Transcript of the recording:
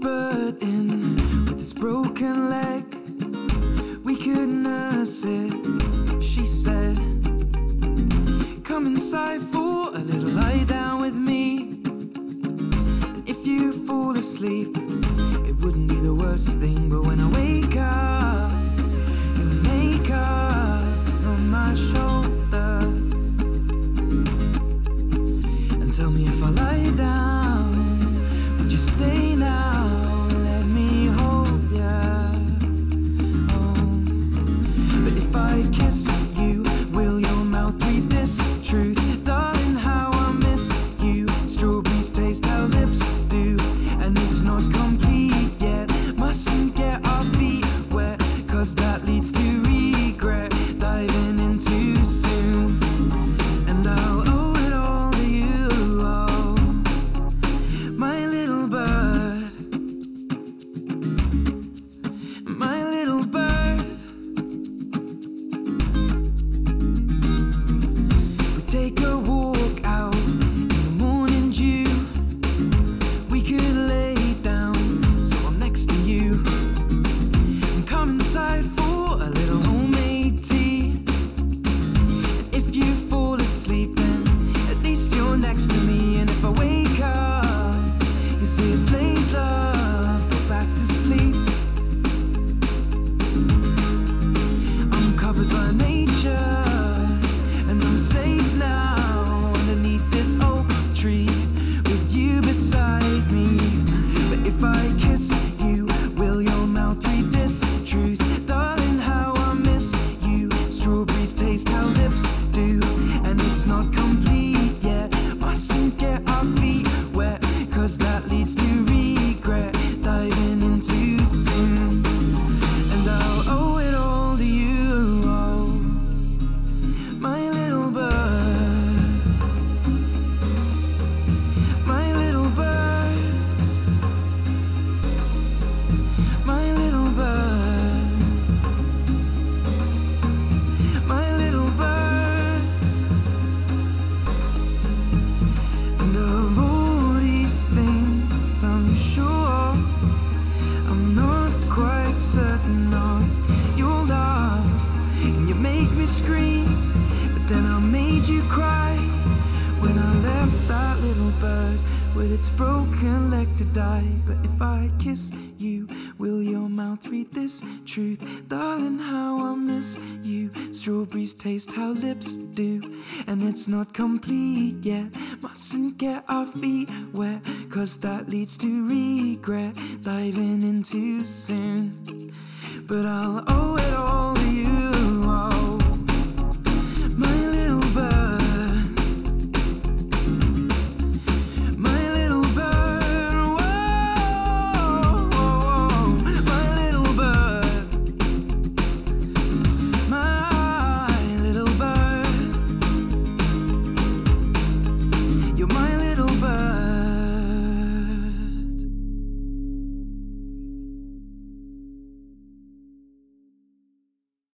bird in with its broken leg. We could nurse it, she said. Come inside for a little lie down with me. And if you fall asleep, it wouldn't be the worst thing. But when I wake up, your makeup is on my shoulder. And tell me if I lie down, would you stay you say it's late, love, you cry when I left that little bird with its broken leg to die. But if I kiss you, will your mouth read this truth, darling? How I miss you. Strawberries taste how lips do, and it's not complete yet. Mustn't get our feet wet, cause that leads to regret. Diving in too soon, but I'll owe it all